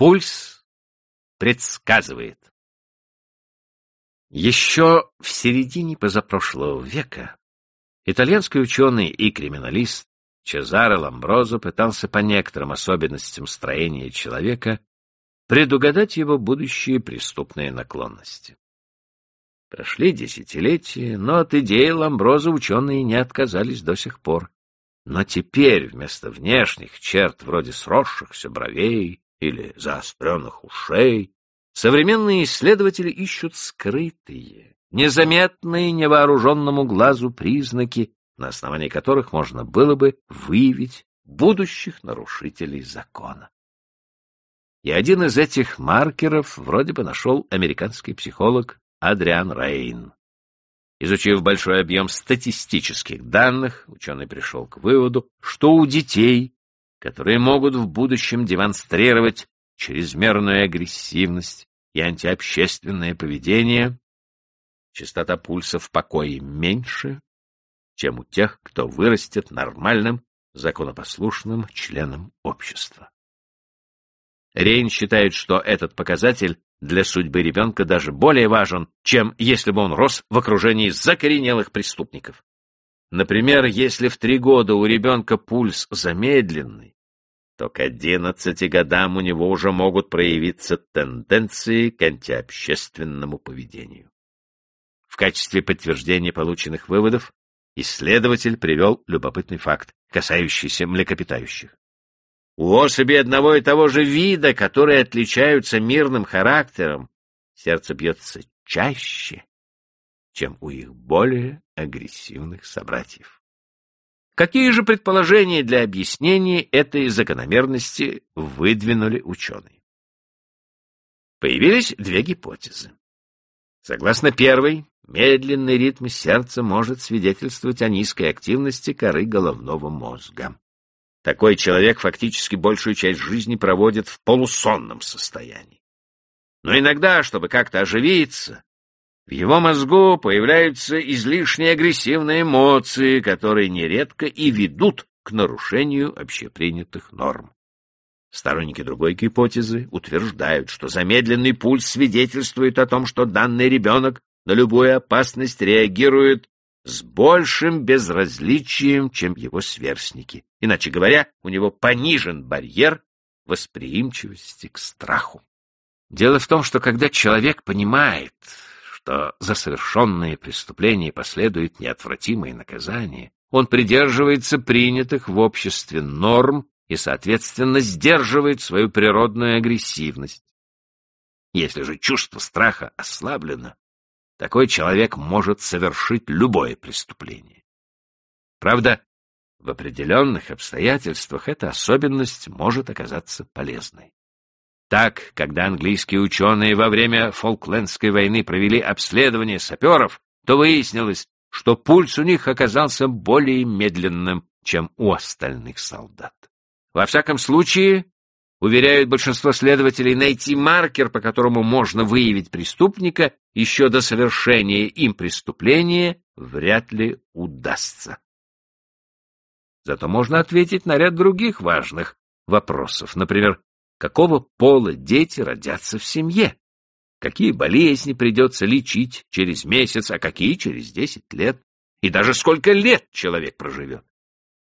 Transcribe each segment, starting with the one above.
Пульс предсказывает. Еще в середине позапрошлого века итальянский ученый и криминалист Чезаро Ламброзо пытался по некоторым особенностям строения человека предугадать его будущие преступные наклонности. Прошли десятилетия, но от идеи Ламброза ученые не отказались до сих пор. Но теперь вместо внешних черт вроде сросшихся бровей или заостренных ушей современные исследователи ищут скрытые, незаметные невооруженному глазу признаки, на основании которых можно было бы выявить будущих нарушителей закона. И один из этих маркеров вроде бы нашел американский психолог Адриан Рейн. Изучив большой объем статистических данных, ученый пришел к выводу, что у детей, которые могут в будущем демонстрировать чрезмерную агрессивность и антиобщественное поведение, частота пульса в покое меньше, чем у тех, кто вырастет нормальным, законопослушным членом общества. Рейн считает, что этот показатель для судьбы ребенка даже более важен, чем если бы он рос в окружении закоренелых преступников. Например, если в три года у ребенка пульс замедленный, то к одиннадцати годам у него уже могут проявиться тенденции к антиобщественному поведению. В качестве подтверждения полученных выводов исследователь привел любопытный факт, касающийся млекопитающих. У особей одного и того же вида, которые отличаются мирным характером, сердце бьется чаще, чем у их более агрессивных собратьев. Какие же предположения для объяснения этой закономерности выдвинули ученые? Появились две гипотезы. Согласно первой, медленный ритм сердца может свидетельствовать о низкой активности коры головного мозга. Такой человек фактически большую часть жизни проводит в полусонном состоянии. Но иногда, чтобы как-то оживиться, в его мозгу появляются излишне агрессивные эмоции, которые нередко и ведут к нарушению общепринятых норм. Сторонники другой гипотезы утверждают, что замедленный пульс свидетельствует о том, что данный ребенок на любую опасность реагирует с большим безразличием, чем его сверстники. Иначе говоря, у него понижен барьер восприимчивости к страху. Дело в том, что когда человек понимает, что за совершенные преступления последует неотвратимое наказание, он придерживается принятых в обществе норм и, соответственно, сдерживает свою природную агрессивность. Если же чувство страха ослаблено, такой человек может совершить любое преступление. Правда, в определенных обстоятельствах эта особенность может оказаться полезной. Так, когда английские ученые во время Фолклендской войны провели обследование саперов, то выяснилось, что пульс у них оказался более медленным, чем у остальных солдат. Во всяком случае, уверяют большинство следователей, найти маркер, по которому можно выявить преступника еще до совершения им преступления, вряд ли удастся. Зато можно ответить на ряд других важных вопросов. Например, какого пола дети родятся в семье? Какие болезни придется лечить через месяц, а какие через десять лет? И даже сколько лет человек проживет?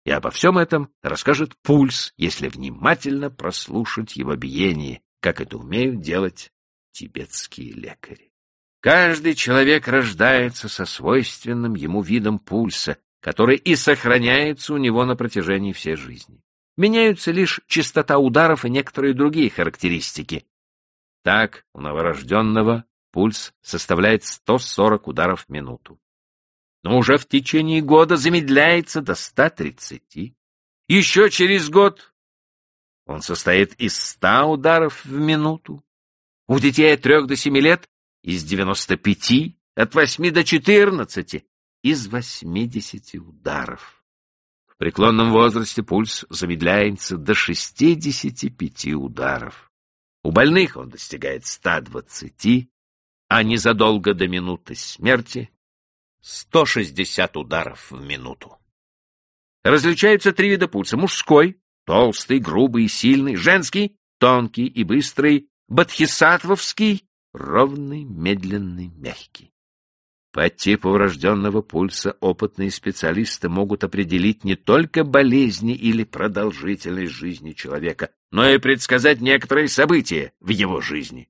И обо всем этом расскажет пульс, если внимательно прослушать его биение, как это умеют делать тибетские лекари. Каждый человек рождается со свойственным ему видом пульса, который и сохраняется у него на протяжении всей жизни. Меняются лишь частота ударов и некоторые другие характеристики. Так, у новорожденного пульс составляет 140 ударов в минуту. Но уже в течение года замедляется до 130. Еще через год он состоит из 100 ударов в минуту. У детей от 3 до 7 лет из 95, от 8 до 14 из 80 ударов. Преклонном возрасте пульс замедляется до 65 ударов. У больных он достигает 120, а незадолго до минуты смерти 160 ударов в минуту. Различаются три вида пульса. Мужской, толстый, грубый и сильный. Женский, тонкий и быстрый, бодхисаттвовский — ровный, медленный, мягкий. По типу врожденного пульса опытные специалисты могут определить не только болезни или продолжительность жизни человека, но и предсказать некоторые события в его жизни.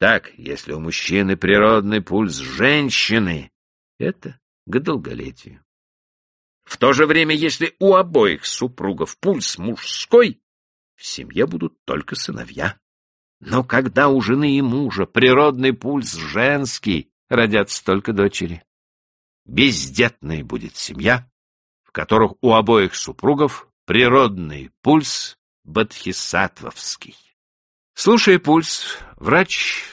Так, если у мужчины природный пульс женщины, это к долголетию. В то же время, если у обоих супругов пульс мужской, в семье будут только сыновья. Но когда у жены и мужа природный пульс женский, родятся только дочери. Бездетной будет семья, в которых у обоих супругов природный пульс бодхисаттвовский. Слушая пульс, врач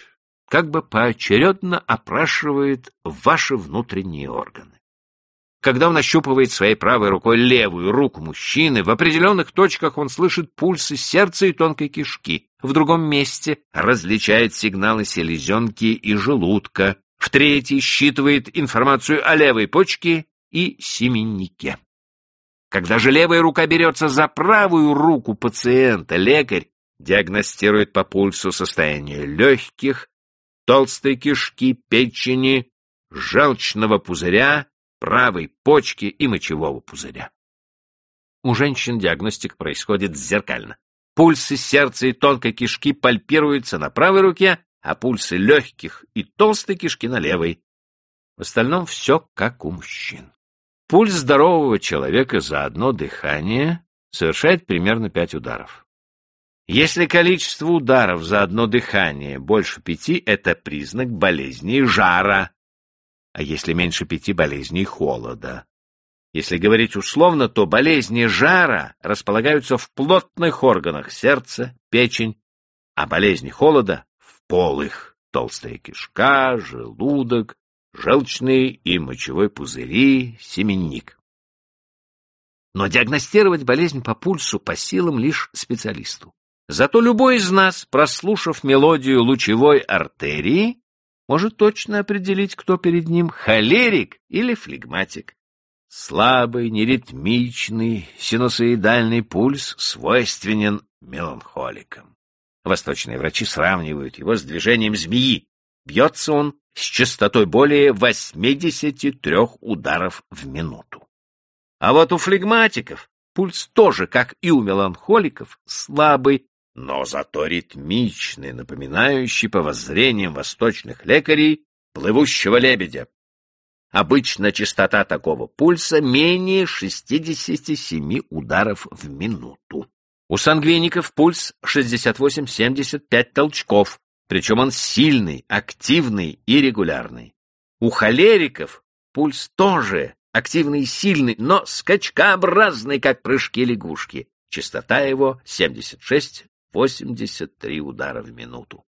как бы поочередно опрашивает ваши внутренние органы. Когда он ощупывает своей правой рукой левую руку мужчины, в определенных точках он слышит пульсы сердца и тонкой кишки, в другом месте различает сигналы селезенки и желудка, в третий считывает информацию о левой почке и семеннике. Когда же левая рука берется за правую руку пациента, лекарь диагностирует по пульсу состояние легких, толстой кишки, печени, желчного пузыря, правой почки и мочевого пузыря. У женщин диагностика происходит зеркально. Пульсы сердца и тонкой кишки пальпируются на правой руке, а пульсы легких и толстой кишки на левой. В остальном все как у мужчин. Пульс здорового человека за одно дыхание совершает примерно пять ударов. Если количество ударов за одно дыхание больше пяти, это признак болезни жара, а если меньше пяти — болезней холода. Если говорить условно, то болезни жара располагаются в плотных органах сердца, печень, а болезни холода полых, толстая кишка, желудок, желчный и мочевой пузыри, семенник. Но диагностировать болезнь по пульсу по силам лишь специалисту. Зато любой из нас, прослушав мелодию лучевой артерии, может точно определить, кто перед ним холерик или флегматик. Слабый, неритмичный, синусоидальный пульс свойственен меланхоликам. Восточные врачи сравнивают его с движением змеи. Бьется он с частотой более 83 ударов в минуту. А вот у флегматиков пульс тоже, как и у меланхоликов, слабый, но зато ритмичный, напоминающий по воззрениям восточных лекарей плывущего лебедя. Обычно частота такого пульса менее 67 ударов в минуту. У сангвиников пульс 68-75 толчков, причем он сильный, активный и регулярный. У холериков пульс тоже активный и сильный, но скачкообразный, как прыжки лягушки. Частота его 76-83 удара в минуту.